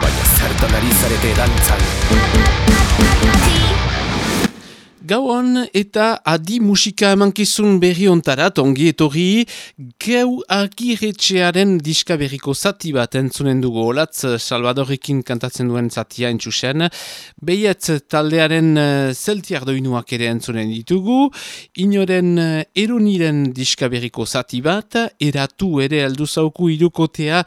Vaya cerdo nariz de danza. Gauan eta adi musika emankizun berri ontarat, ongi etorri, geu agiretxearen diska berriko zati bat entzunen dugu. Olatz, Salvadorekin kantatzen duen zatia entxusen, behietz taldearen eh, zeltiar doinuak ere entzunen ditugu, inoren eh, eroniren diska berriko zati bat, eratu ere aldu zauku irukotea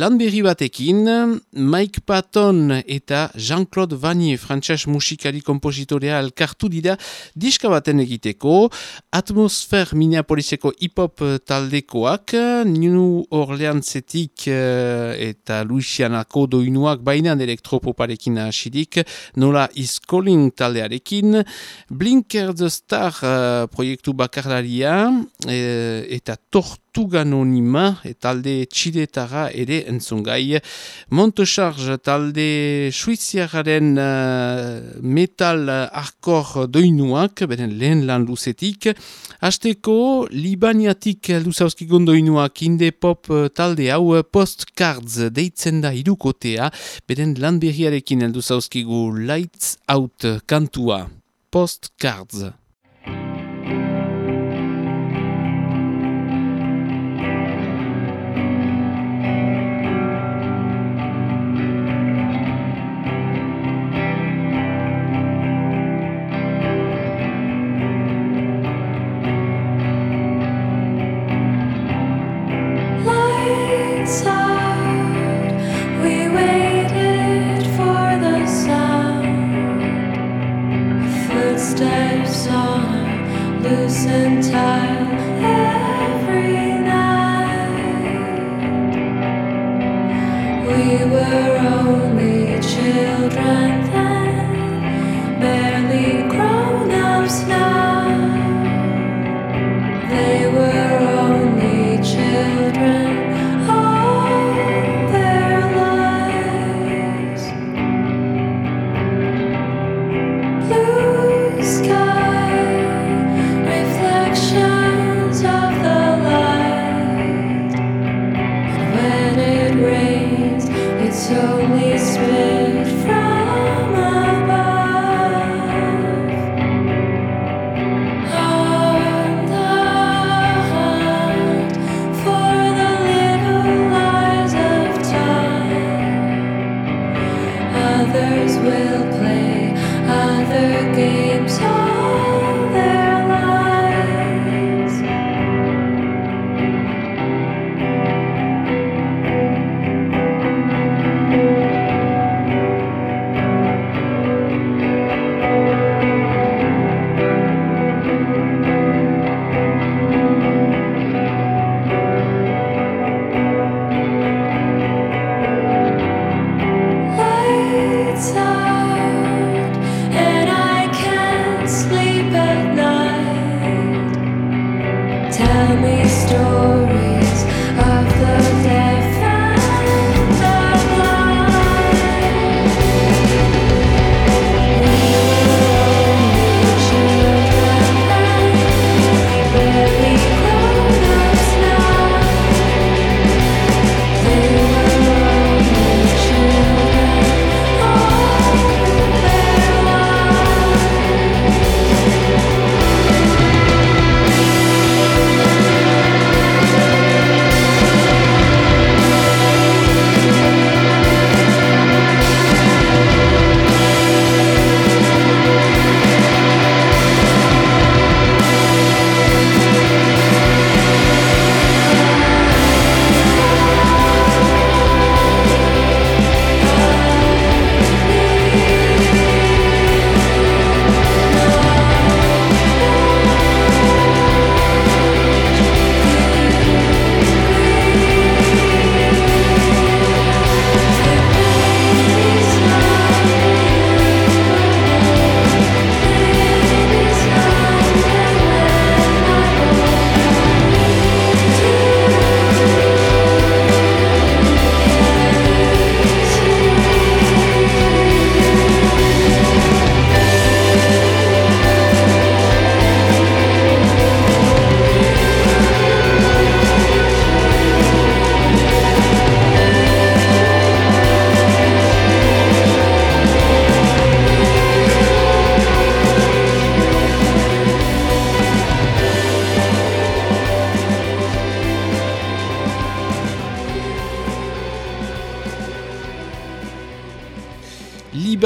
lan berri batekin, Mike Patton eta Jean-Claude Vanier, frantxas musikari kompositorea elkartu dira, diska baten egiteko, atmosfer Minneapoliseko hip-hop taldekoak, New Orleansetik uh, eta Louisianako doinuak bainan elektropoparekin hasidik, nola is calling taldearekin, Blinker the Star uh, proiektu bakarlaria, uh, eta tort Tuganonima e talde txiletara ere entzungai. Montecharge talde suiziararen uh, metal arkor doinuak, beren lehen lan luzetik. Azteko, Libaniatik luzauzkikon doinuak inde pop talde hau postcards deitzen da irukotea, beren lan berriarekin elduzauzkigu lights out kantua. Postcards.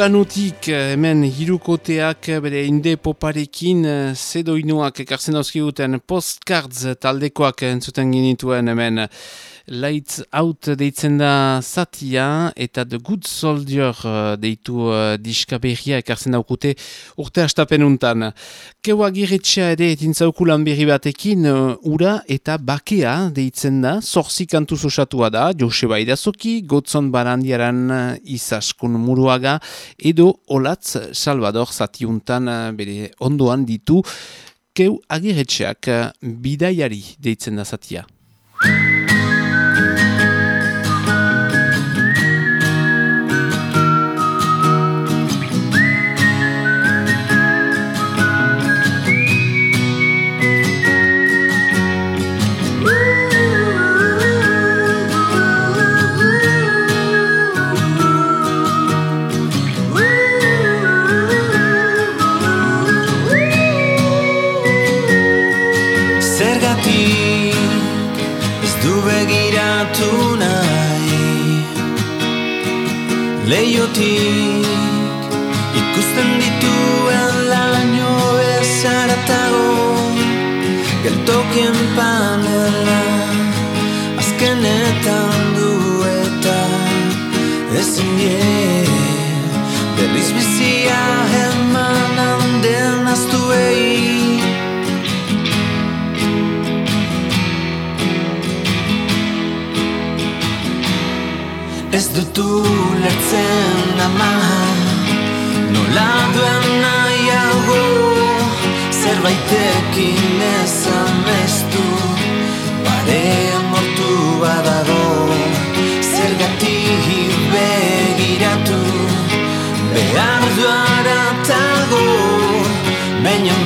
Libanutik hemen hirukoteak bere inde poparekin zedoinuak ekartzen dauzkiguten postcards taldekoak entzuten ginituen hemen Lights Out deitzen da Satia eta The Good Soldier uh, deitu uh, diska berria ekartzen daukute urte astapen untan. Keu agiretxea ere etintzaukulan berri batekin uh, ura eta bakea deitzen da, zorzi kantuz osatua da, Joseba Idazoki, Gotzon Barandiaran uh, izaskun muruaga, edo Olatz Salvador Satiuntan uh, bere ondoan ditu, keu agiretxeak bidaiari deitzen da Satia. Ez dut ulertzen ama Nola duen nahiago Zerbaitekin ez amestu Barean mortu badago Zergatik begiratu Behar duara tago Baina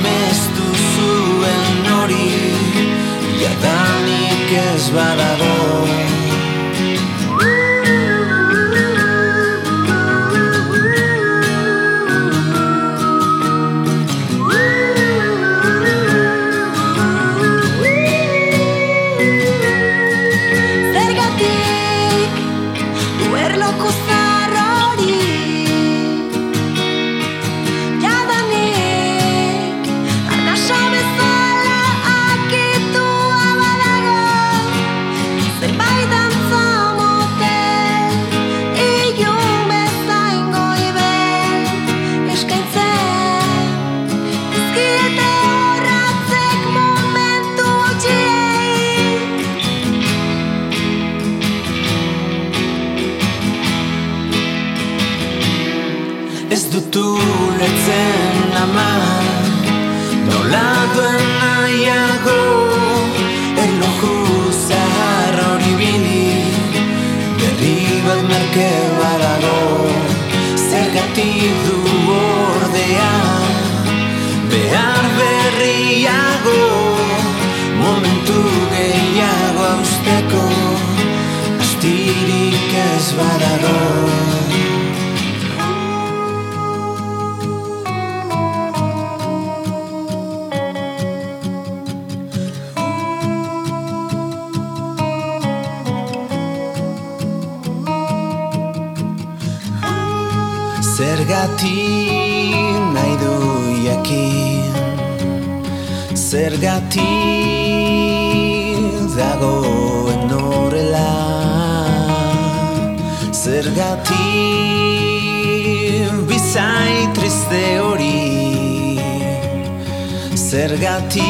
zergatik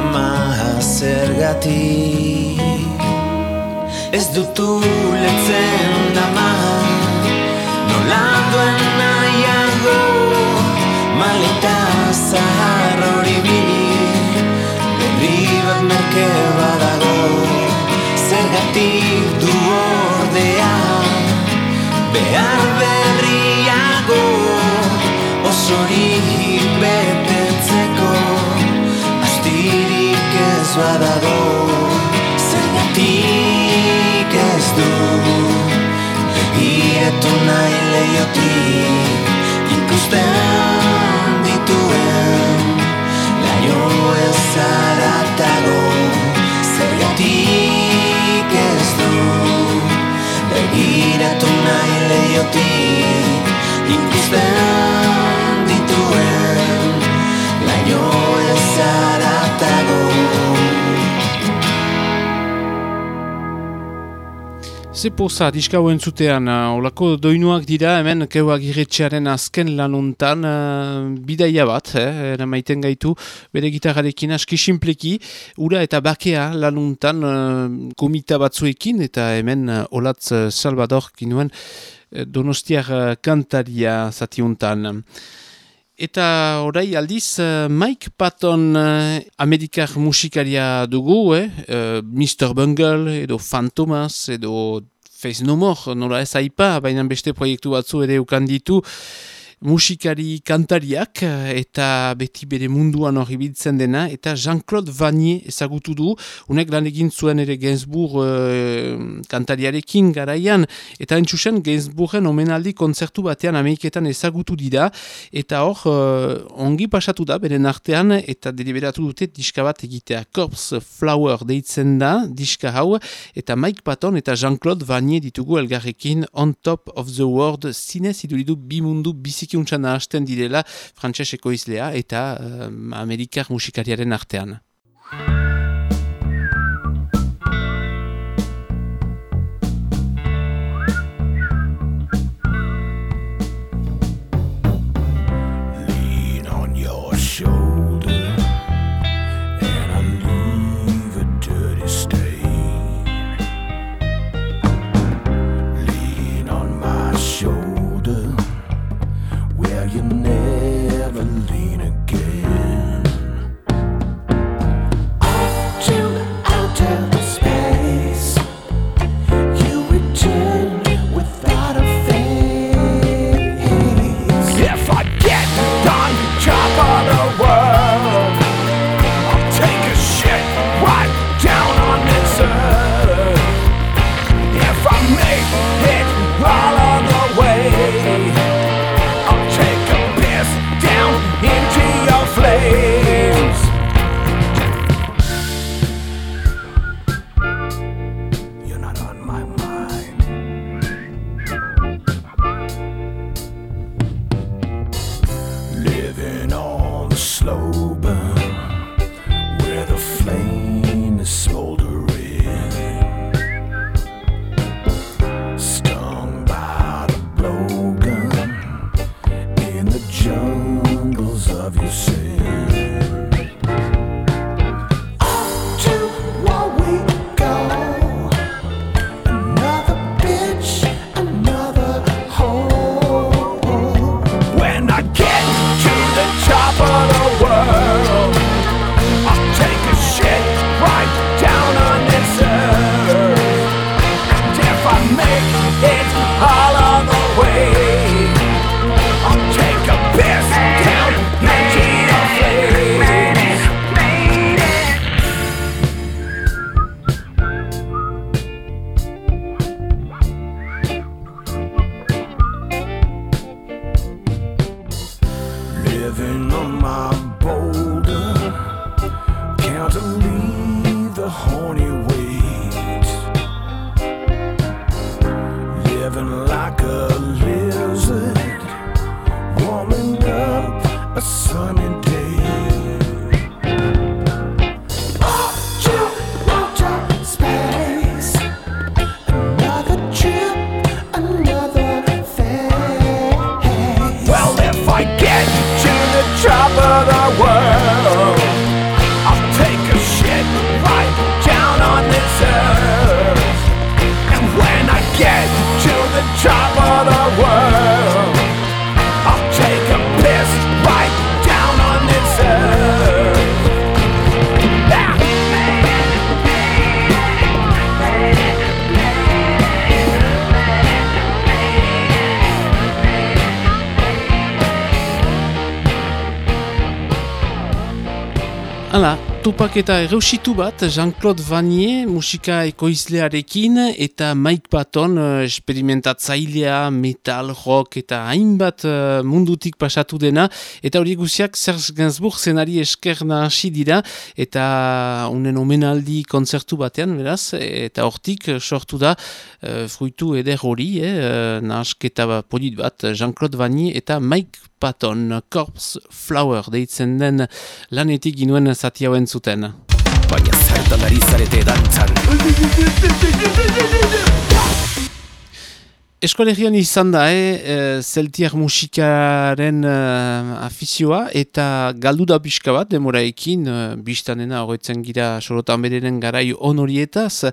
ama zergatik? Ez dutu letzen ama. Nola duen nahiago maleta zahar hori bat merke badago zergatik du ordea. Behar berriago osorik betetzeko astirik ez badago zergatik ez du. Begietu nahi leiotik ikusten dituen laio ez zaratago begiratu nahi lehiotik Ikusten dituen Laino ez zaratago. Ze poza, diska hauen zutean, uh, olako doinuak dira, hemen keua giretxearen azken lanuntan, uh, bidaia bat, eh, maiten gaitu, bere gitarrarekin aski simpleki, ura eta bakea lanuntan uh, komita batzuekin, eta hemen uh, olatz Salvador kinuen uh, donostiar uh, kantaria zatiuntan. Eta orai aldiz, Mike Patton uh, amerikar musikaria dugu, eh? Mr. Bungle edo Fantomas edo Face No More, nola ez aipa, baina beste proiektu batzu ere ukanditu. ditu musikari kantariak eta beti bere munduan hori biltzen dena eta Jean-Claude Vanier ezagutu du. Unek lan egin zuen ere Gainsbourg uh, kantariarekin garaian. Eta entzusen Gainsbourgen omenaldi konzertu batean Ameriketan ezagutu dira. Eta hor uh, ongi pasatu da beren artean eta deliberatu dute diska bat egitea. Corpse Flower deitzen da diska hau. Eta Mike Patton eta Jean-Claude Vanier ditugu elgarrekin On Top of the World. Zinez iduridu bi mundu bizik bereziki untsan hasten direla frantseseko izlea eta um, amerikar musikariaren artean. Topaketa erreusitu bat Jean-Claude Vanier musika ekoizlearekin eta Mike Patton uh, metal, rock eta hainbat uh, mundutik pasatu dena. Eta hori guziak Serge Gainsbourg zenari eskerna hasi dira eta unen omenaldi konzertu batean beraz eta hortik sortu da uh, fruitu eder hori eh, nahasketa polit bat Jean-Claude Vanier eta Mike Patton, Corpse Flower deitzen den lanetik ginuen zati hauen zuten. Baina zertan ari zarete dantzan. Eskolegian izan da, eh, zeltiak musikaren uh, afizioa eta galdu da pixka bat, demoraekin, uh, biztanena horretzen gira sorotan bederen garai honorietaz.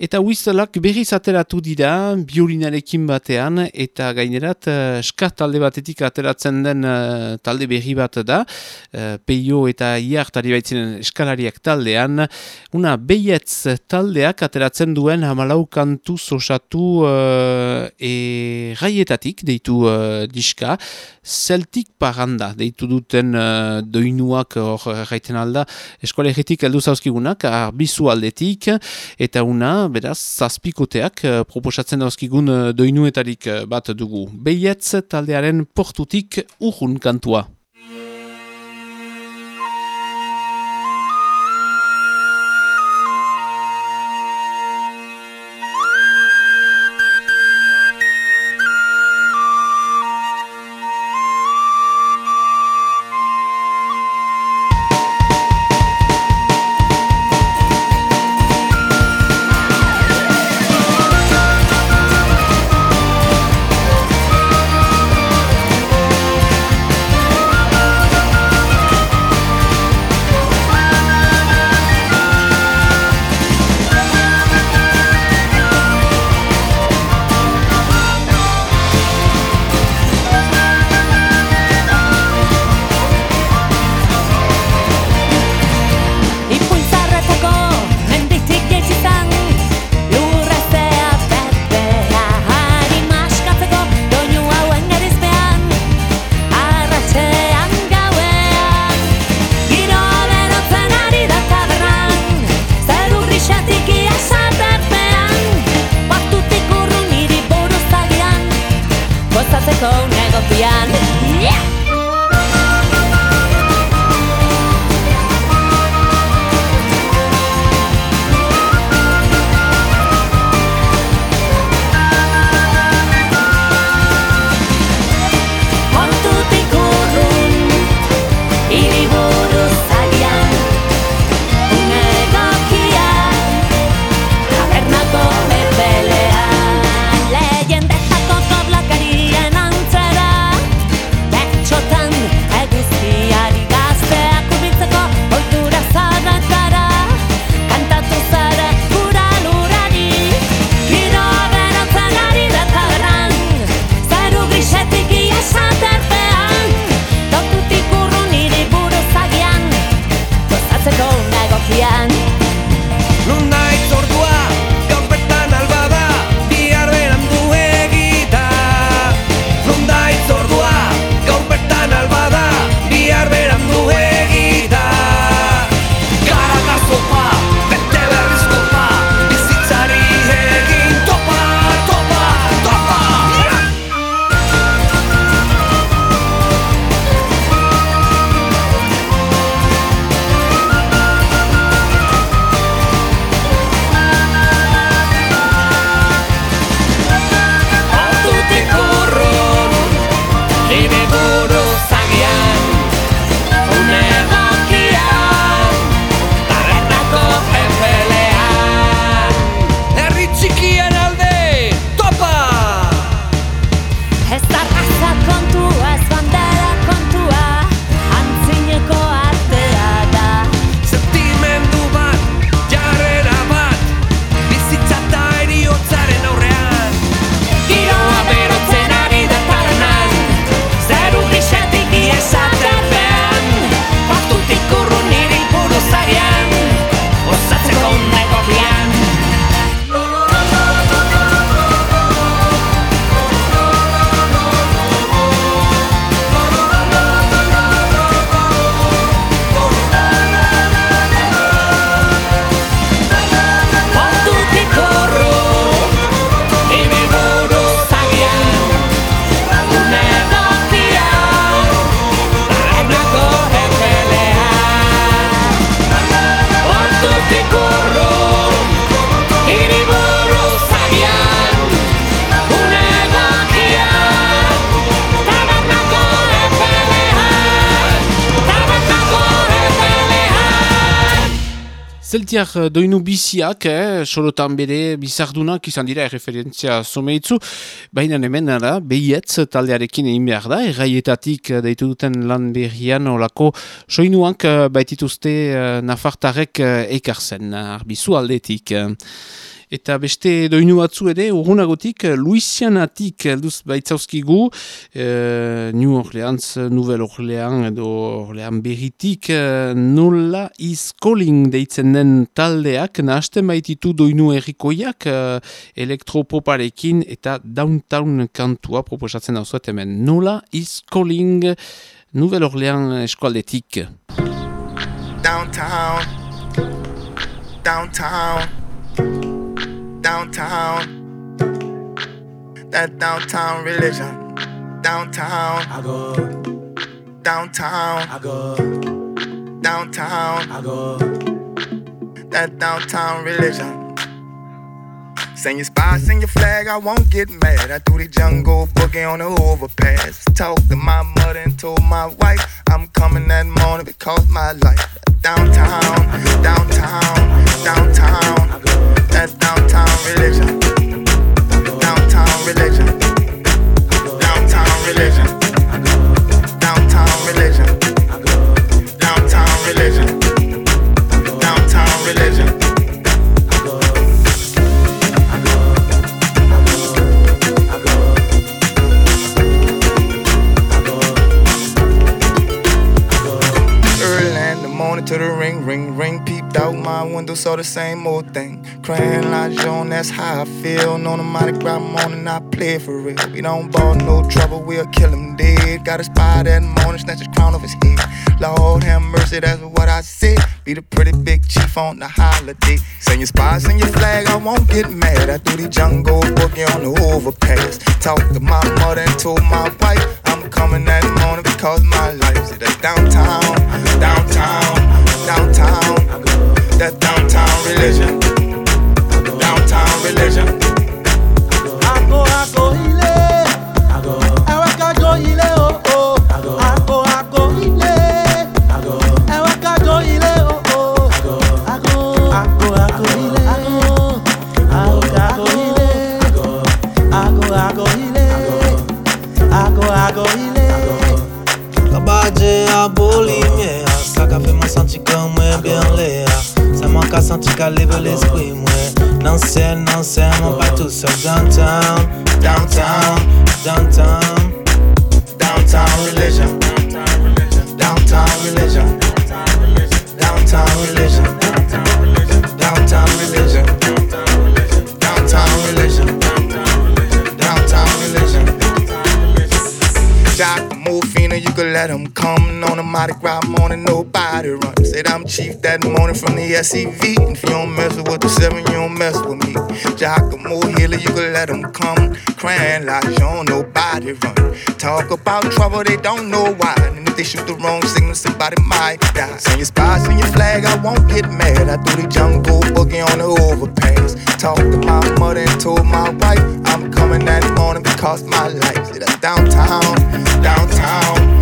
Eta huizalak berriz ateratu dira, biolinarekin batean, eta gainerat, uh, ska talde batetik ateratzen den uh, talde berri bat da, uh, peio eta iartari baitzinen eskalariak taldean, una beietz taldeak ateratzen duen hamalau kantu osatu uh, e raietatik deitu uh, diska, Celtic Paranda deitu duten uh, doinuak hor gaiten alda eskolegitik heldu zauzkigunak, arbizu aldetik, eta una, beraz, zazpikoteak uh, proposatzen dauzkigun uh, doinuetarik bat dugu. Beietz taldearen portutik urrun kantua. Zeltiak eh, doinu biziak, eh, sorotan bere bizardunak izan dira referentzia someitzu, baina hemen ara, behietz taldearekin egin behar da, erraietatik eh, deitu duten lan berrian olako soinuak eh, baitituzte nafartarek ekarzen, arbizu aldetik. Eta beste doinu batzu ere, urgunagotik, Luisianatik elduz baitzauzkigu, e, New Orleans, Nouvel Orleans edo Orleans berritik, e, nola is calling deitzen den taldeak, nahasten baititu doinu errikoiak, e, elektropoparekin eta downtown kantua proposatzen hau hemen. Nola is calling, Nouvel Orleans eskualdetik. Downtown, downtown. Downtown. That downtown religion. Downtown. I go. Downtown. I go. Downtown. I go. That downtown religion. Send your spy, send your flag, I won't get mad. I threw the jungle boogie on the overpass. Talked to my mother and told my wife I'm coming that morning because my life. Downtown, downtown, downtown that downtown religion. Downtown religion. Downtown religion. Downtown religion. Downtown religion. Downtown religion. Early in the morning to the ring, ring, ring. Peeped out my window, saw the same old thing. Crying like Joan, that's how I feel. No, the Mardi Gras morning, I play for real. We don't ball no trouble, we'll kill him dead. Got a spy that morning, snatch his crown off his head. Lord have mercy, that's what I said. Be the pretty big chief on the holiday. Send your spies and your flag, I won't get mad. I do the jungle boogie on the overpass. Talk to my mother and told my wife I'm coming that morning because my life's at downtown, downtown downtown. that downtown religion. Downtown religion. Ako Kabaje aboli. Ka fè mwen santi kon mwen bè an lè a Se mwen l'esprit mwen Nan sè, nan sè, mwen pa tout sè Downtown, downtown, downtown. Downtown religion. Downtown religion. Downtown religion. Downtown religion. Could let him come on a Mardi Gras morning, nobody run. Said I'm chief that morning from the. And if you don't mess with the seven, you don't mess with me. Giacomo Healer, you could let him come. Crying like you don't nobody run. Talk about trouble, they don't know why. And if they shoot the wrong signal, somebody might die. Send your spies and your flag, I won't get mad. I threw the jungle boogie on the overpass. Talked to my mother and told my wife I'm coming that morning because my life's at downtown, downtown, downtown,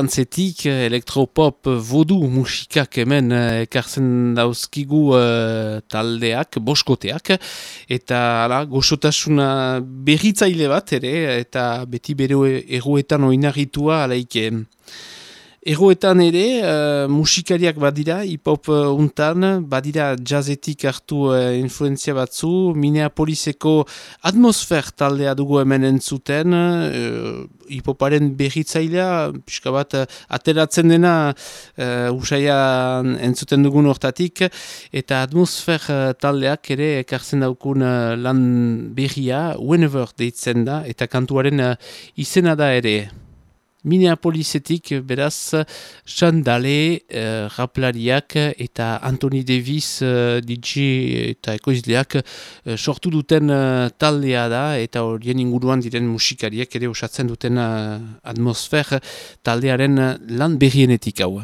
uh, elektropop vodu musikak hemen ekartzen dauzkigu uh, taldeak, boskoteak, eta ala, goxotasuna berritzaile bat ere, eta beti bere eruetan oinarritua alaike. Egoetan ere, uh, musikariak badira, hip-hop uh, untan, badira jazzetik hartu uh, influenzia batzu, Minneapoliseko atmosfer taldea dugu hemen entzuten, uh, hip-hoparen berritzailea, pixka bat, uh, ateratzen dena uh, usaia entzuten dugun hortatik, eta atmosfer uh, taldeak ere ekartzen daukun uh, lan berria, whenever deitzen da, eta kantuaren uh, izena da ere. Minneapolisetik beraz Chandale, uh, raplariak eta Anthony Davis uh, DJ eta ekoizleak uh, sortu duten uh, taldea da eta horien inguruan diren musikariak ere osatzen duten uh, atmosfer taldearen lan berrienetik hau.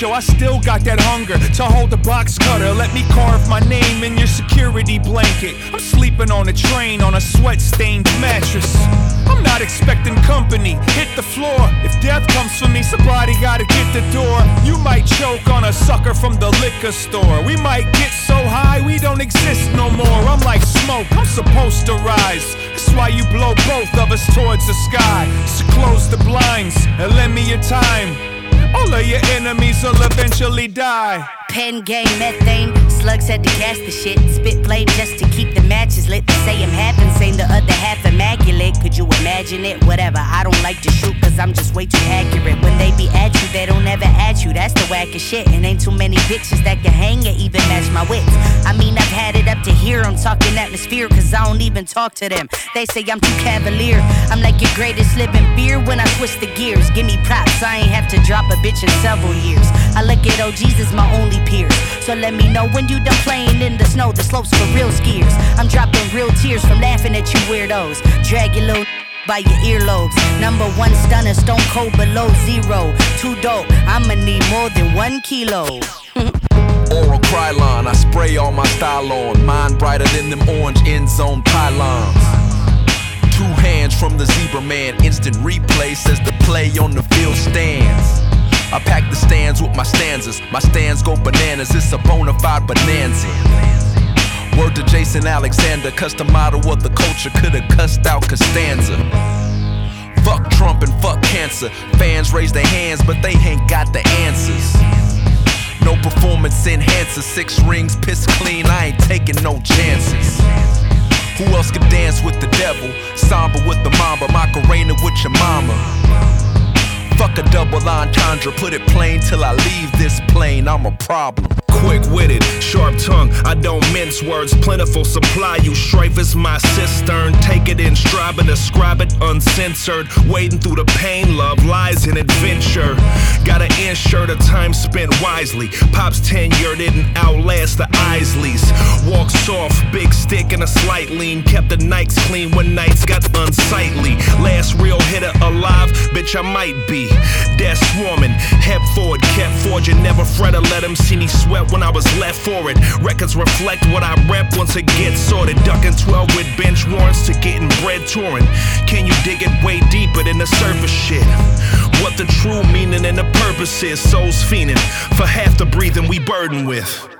Yo, I still got that hunger to hold the box cutter. Let me carve my name in your security blanket. I'm sleeping on a train on a sweat stained mattress. I'm not expecting company, hit the floor. If death comes for me, somebody gotta get the door. You might choke on a sucker from the liquor store. We might get so high we don't exist no more. I'm like smoke, I'm supposed to rise. That's why you blow both of us towards the sky. So close the blinds and lend me your time. All of your enemies will eventually die. Pen game, methane, slugs had to cast the shit. Spit flame just to keep the matches lit. The say I'm happen, saying the other half immaculate. Could you imagine it? Whatever, I don't like to shoot cause I'm just way too accurate. When they be at you, they don't ever at you. That's the wackest shit. And ain't too many bitches that can hang or even match my wits. I mean, I've had it up to here. I'm talking atmosphere cause I don't even talk to them. They say I'm too cavalier. I'm greatest living beer when I twist the gears. Give me props, I ain't have to drop a bitch in several years. I look at OGs as my only peers. So let me know when you done playing in the snow, the slopes for real skiers. I'm dropping real tears from laughing at you weirdos. Drag your little by your earlobes. Number one stunner, stone cold below zero. Too dope, I'ma need more than one kilo. Oral Krylon, I spray all my style on. Mine brighter than them orange end zone pylons. Two hands from the zebra man, instant replay says the play on the field stands. I pack the stands with my stanzas. My stands go bananas, it's a bona fide bonanza. Word to Jason Alexander, custom model of the culture, could've cussed out Costanza. Fuck Trump and fuck cancer. Fans raise their hands, but they ain't got the answers. No performance enhancer, six rings, piss clean, I ain't taking no chances. Who else could dance with the devil? Samba with the mamba, Macarena with your mama. Fuck a double entendre, put it plain till I leave this plane. I'm a problem. Quick witted, sharp tongue, I don't mince words. Plentiful supply, you strife is my cistern. Take it in stride, but describe it uncensored. Wading through the pain, love, lies, and adventure. Gotta ensure the time spent wisely. Pop's tenure didn't outlast the Isleys. Walk soft, big stick and a slight lean. Kept the nights clean when nights got unsightly. Last real hitter alive, bitch, I might be. Death swarming, head forward, kept forging. Never fret or let him see me sweat when I was left for it. Records reflect what I rep once it gets sorted. Ducking 12 with bench warrants to getting bread touring. Can you dig it way deeper than the surface shit? What the true meaning and the purpose is, souls fiending for half the breathing we burden with.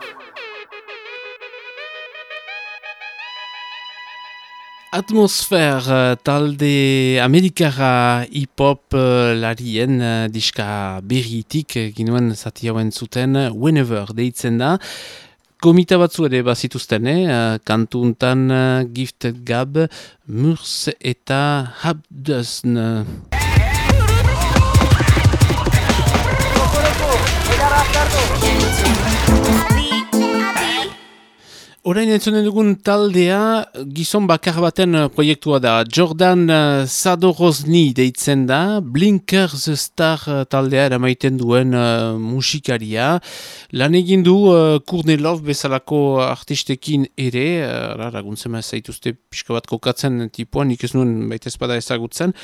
Atmosfer uh, talde amerikara hip-hop uh, larien uh, diska berritik uh, ginuen zati hauen zuten whenever deitzen da. Komita batzu ere bazituzten, eh? uh, kantu untan uh, Gifted Gab, Murs eta Habduzn. Horain entzonen dugun taldea gizon bakar baten uh, proiektua da. Jordan uh, Sadorozni deitzen da, Blinkers Star uh, taldea eramaiten duen uh, musikaria. Lan egin du uh, Kurne Love bezalako artistekin ere, uh, raguntzema zaituzte pixka bat kokatzen tipuan, nik ez nuen baita espada ezagutzen.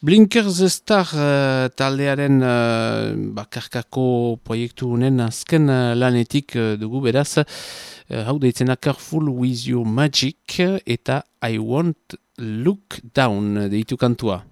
Blinkers Star uh, taldearen uh, bakarkako proiektu honen azken uh, lanetik uh, dugu beraz, Eh, hau deitzena Careful With Your Magic eh, eta I Won't Look Down eh, deitu kantua.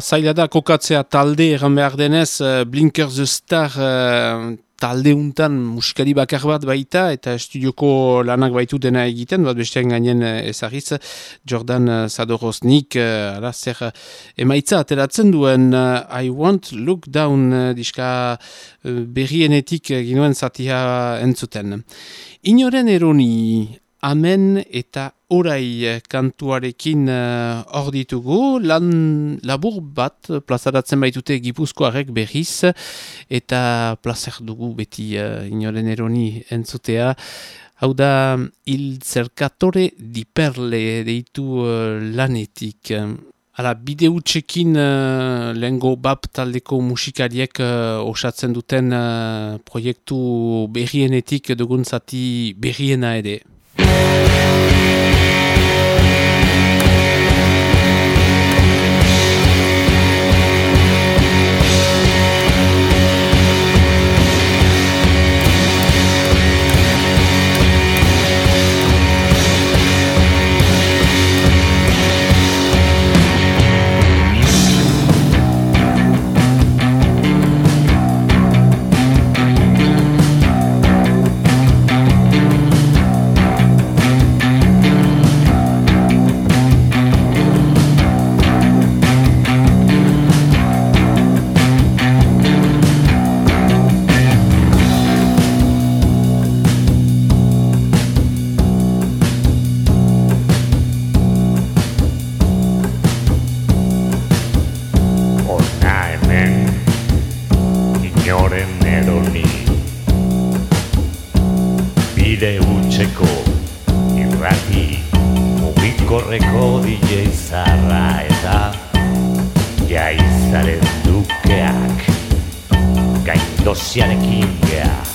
zaila da kokatzea talde egan behar denez eh, Blinkers the Star eh, uh, taldeuntan muskari bakar bat baita eta estudioko lanak baitu dena egiten, bat bestean gainen eh, ezagiz Jordan Zadoroznik ala, zer emaitza ateratzen duen I Want Look Down diska berrienetik ginuen zatia entzuten. Inoren eroni amen eta orai kantuarekin uh, hor ditugu, lan labur bat plazaratzen baitute gipuzkoarek berriz, eta plazer dugu beti uh, inoren eroni entzutea. Hau da, il zerkatore diperle deitu uh, lanetik. Hala, bide utxekin uh, lehengo bab taldeko musikariek uh, osatzen duten uh, proiektu berrienetik dugun zati berriena ere. Thank you L'Oceanic King, yeah.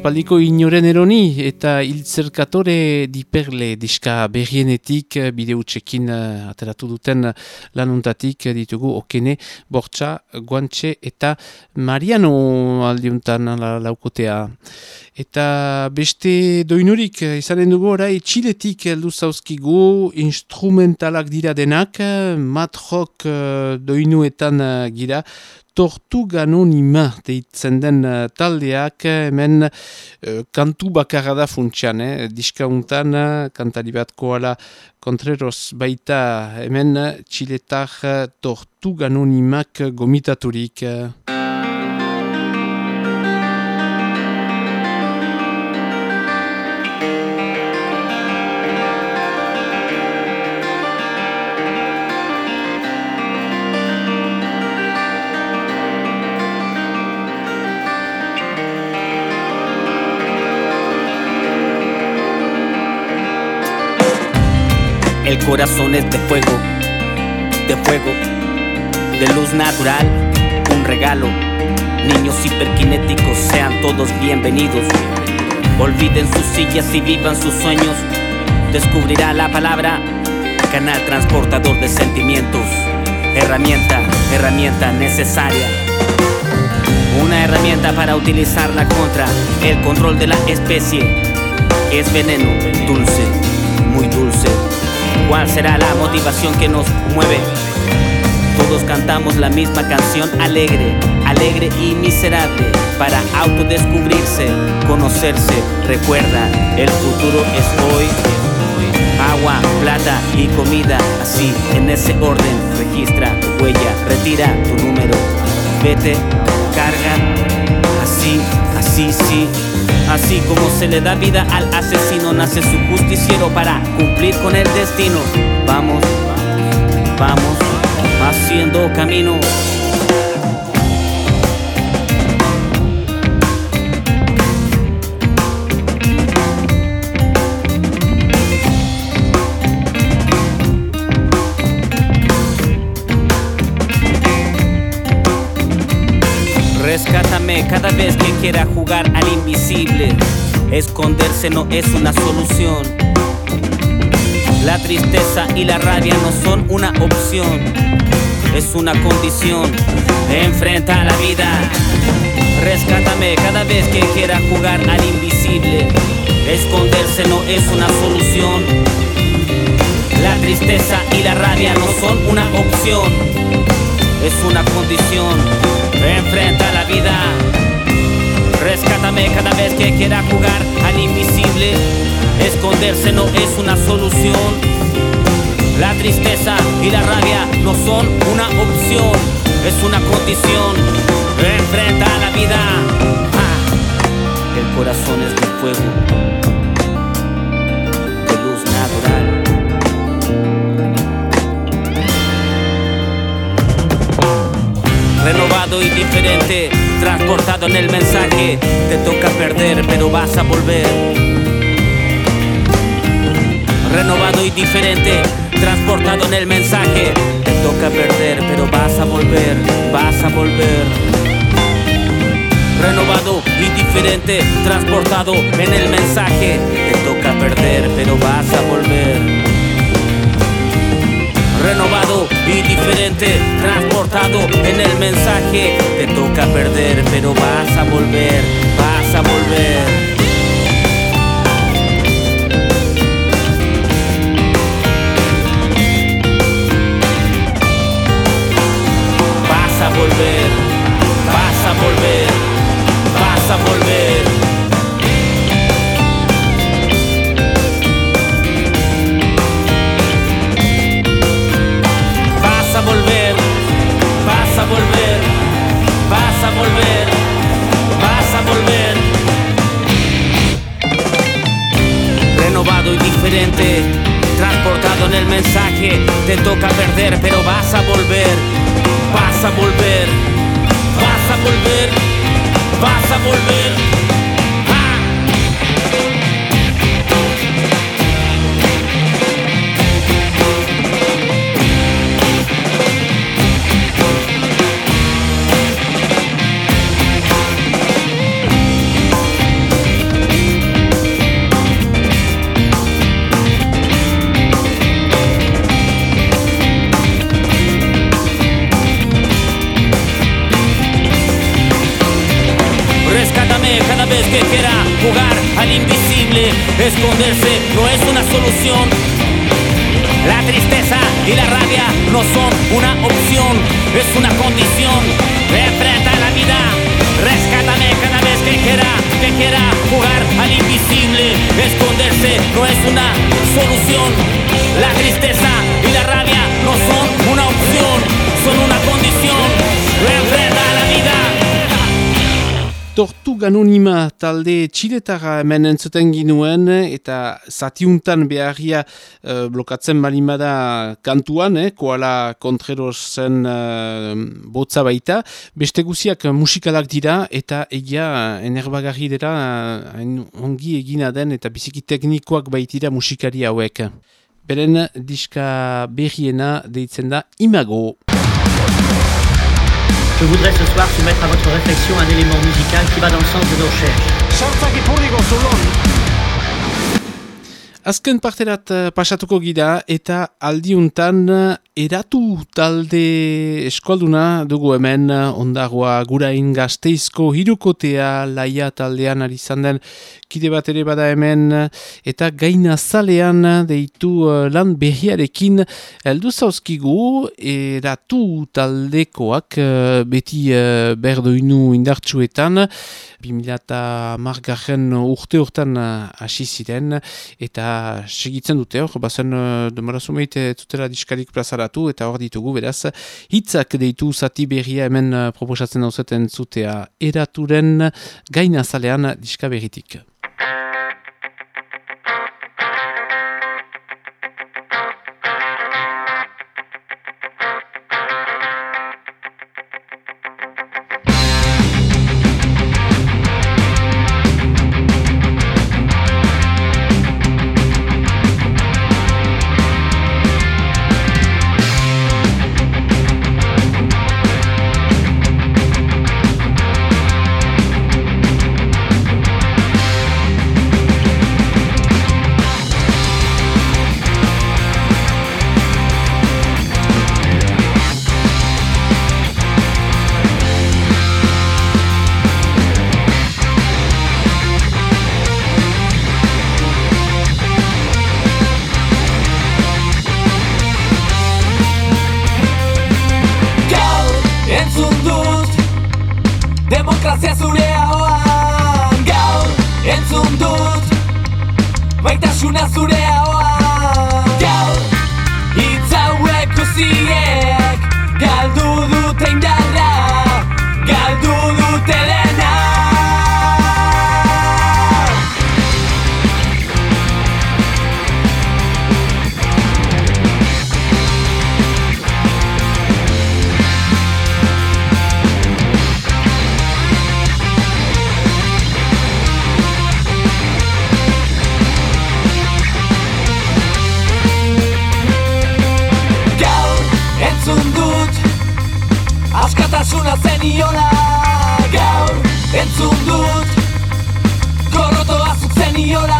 Aspaldiko inoren eroni eta iltzerkatore diperle diska berrienetik eh, bide utxekin uh, ateratu duten lanuntatik ditugu okene, bortxa, guantxe eta mariano aldiuntan la, laukotea. Eta beste doinurik izanen dugu orai txiletik heldu zauzkigu instrumentalak dira denak, matrok uh, doinuetan uh, gira, Tortuga anonima deitzen den taldeak hemen kantu bakarra da funtsian, eh? diskauntan kantari bat koala kontreroz baita hemen txiletar tortuga anonimak gomitaturik. El corazón es de fuego, de fuego, de luz natural, un regalo. Niños hiperkinéticos sean todos bienvenidos. Olviden sus sillas y vivan sus sueños. Descubrirá la palabra, canal transportador de sentimientos. Herramienta, herramienta necesaria. Una herramienta para utilizarla contra el control de la especie. Es veneno, dulce, muy dulce. ¿Cuál será la motivación que nos mueve? Todos cantamos la misma canción alegre, alegre y miserable para autodescubrirse, conocerse. Recuerda, el futuro es hoy. Agua, plata y comida, así en ese orden. Registra tu huella, retira tu número. Vete, carga, así, así, sí. Así como se le da vida al asesino, nace su justiciero para cumplir con el destino. Vamos, vamos, haciendo camino. Cada vez que quiera jugar al invisible. Esconderse no es una solución. La tristeza y la rabia no son una opción, es una condición. Enfrenta la vida. Rescátame cada vez que quiera jugar al invisible. Esconderse no es una solución. La tristeza y la rabia no son una opción, es una condición. Enfrenta la vida. Rescátame cada vez que quiera jugar al invisible. Esconderse no es una solución. La tristeza y la rabia no son una opción, es una condición. Enfrenta la vida. Ah. El corazón es de fuego, de luz natural. Renovado y diferente, transportado en el mensaje. Te toca perder, pero vas a volver. Renovado y diferente, transportado en el mensaje. Te toca perder, pero vas a volver, vas a volver. Renovado y diferente, transportado en el mensaje. Te toca perder, pero vas a volver renovado y diferente, transportado en el mensaje. Te toca perder, pero vas a volver, vas a volver. Vas a volver, vas a volver, vas a volver. Te toca perder, pero vas a volver, vas a volver, vas a volver, vas a volver. Talde txiletara hemen entzuten ginuen eta zatiuntan beharria eh, blokatzen balimada kantuan, eh, koala kontrerosen uh, botza baita. Beste guziak musikalak dira eta egia enerbagarri dira eh, ongi egina den eta biziki teknikoak baitira musikari hauek. Beren diska berriena deitzen da Imago. Je voudrais ce soir soumettre à votre réflexion un élément musical qui va dans le sens de nos recherches. Azken parterat eh, pasatuko gira eta aldiuntan eh, eratu talde eskualduna dugu hemen eh, ondagoa gurain gazteizko hirukotea laia taldean ari den kide bat ere bada hemen eta gaina zalean deitu eh, lan berriarekin. Heldu zauzkigu eratu taldekoak eh, beti berdoinu indartsuetan 2000 margarren urte urtan hasi ziren eta segitzen dute hor, bazen uh, demora zumeit ez zutela diskarik plazaratu eta hor ditugu beraz hitzak deitu zati berria hemen uh, proposatzen dauzeten zutea eraturen gaina zalean diska berritik. Askatasuna zeniola Gaur entzun dut. Gorrotoa Gaur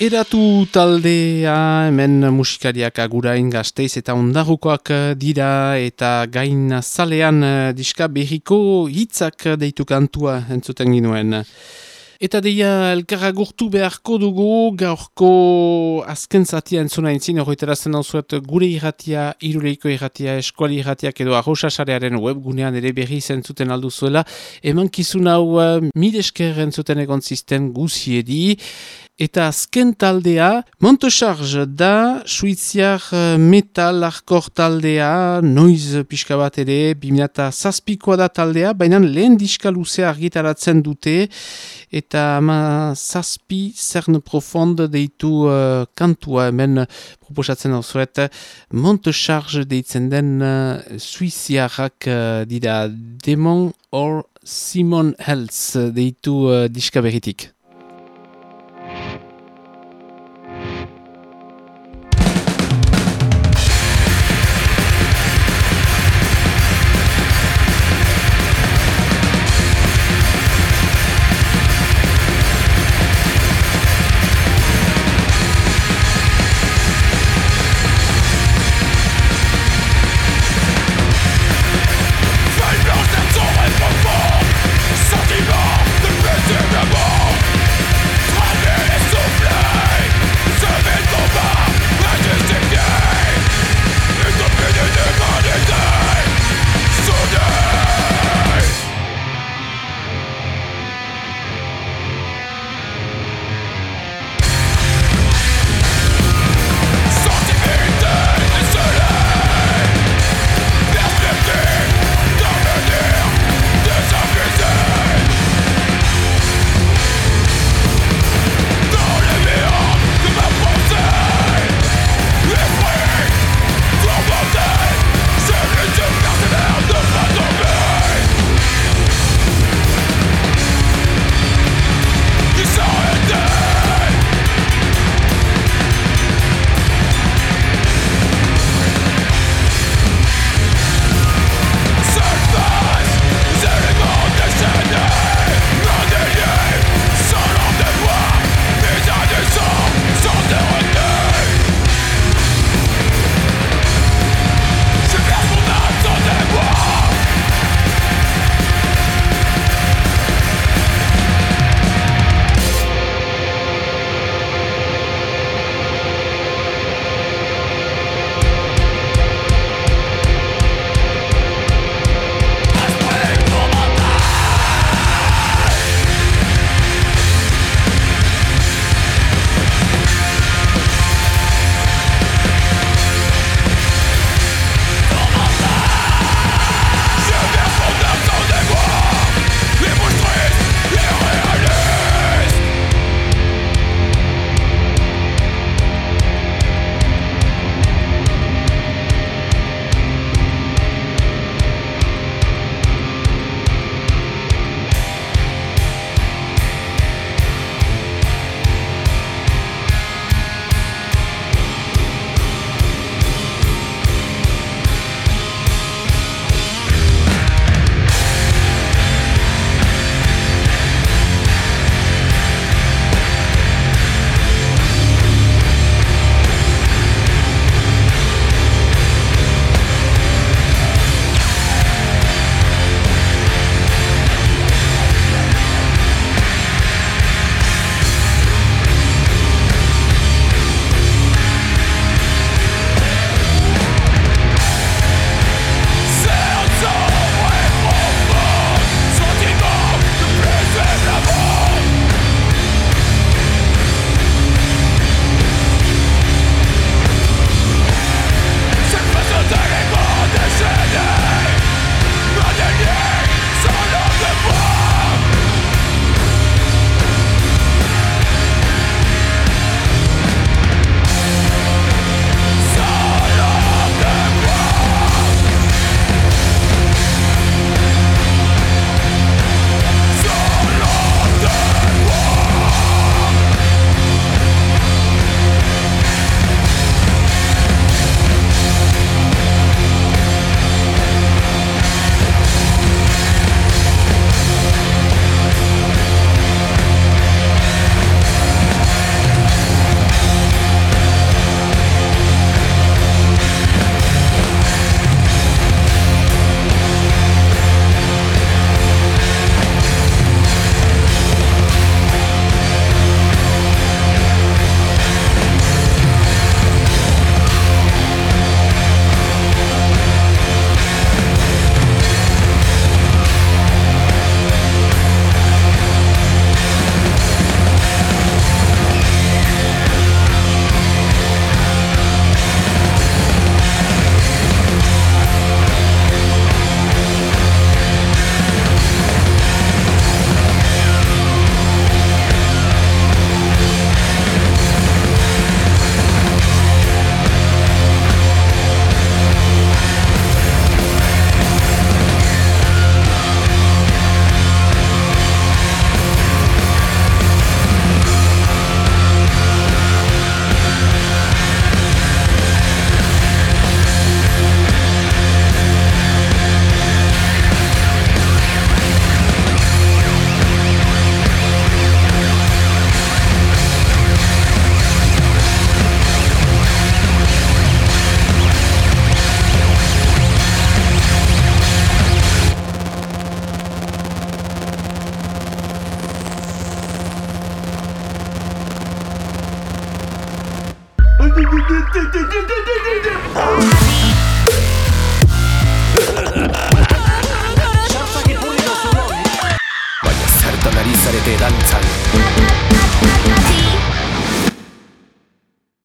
Eratu taldea hemen musikariak agurain gazteiz eta ondarrukoak dira eta gain zalean eh, diska berriko hitzak deitu kantua entzuten ginuen. Eta deia elkarra gurtu beharko dugu, gaurko azken zatia entzuna entzin, horretarazten hau zuet gure irratia, iruleiko irratia, eskuali irratiak edo arrosasarearen webgunean ere berri zentzuten aldu zuela. Eman kizun hau uh, midesker entzuten egon zisten guziedi. Eta azken taldea, Montecharge da, suiziar eh, metal arkor taldea, noiz pixka bat ere, bimilata zazpikoa da taldea, baina lehen diska luzea argitaratzen dute, eta ama zazpi zern profond deitu uh, kantua hemen proposatzen hau zuet, Montecharge deitzen den uh, suiziarrak uh, dira Demon or Simon Helz deitu uh, diska berritik.